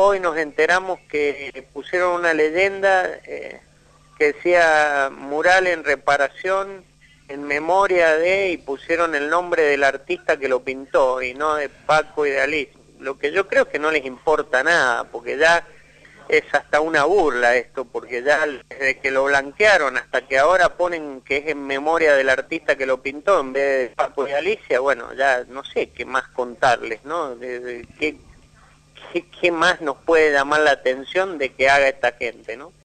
hoy nos enteramos que pusieron una leyenda eh, que decía mural en reparación en memoria de y pusieron el nombre del artista que lo pintó y no de Paco y de Alice. Lo que yo creo que no les importa nada, porque ya es hasta una burla esto, porque ya desde que lo blanquearon hasta que ahora ponen que es en memoria del artista que lo pintó en vez de Paco y Alicia, bueno, ya no sé qué más contarles, ¿no? De, qué, qué, ¿Qué más nos puede llamar la atención de que haga esta gente, no?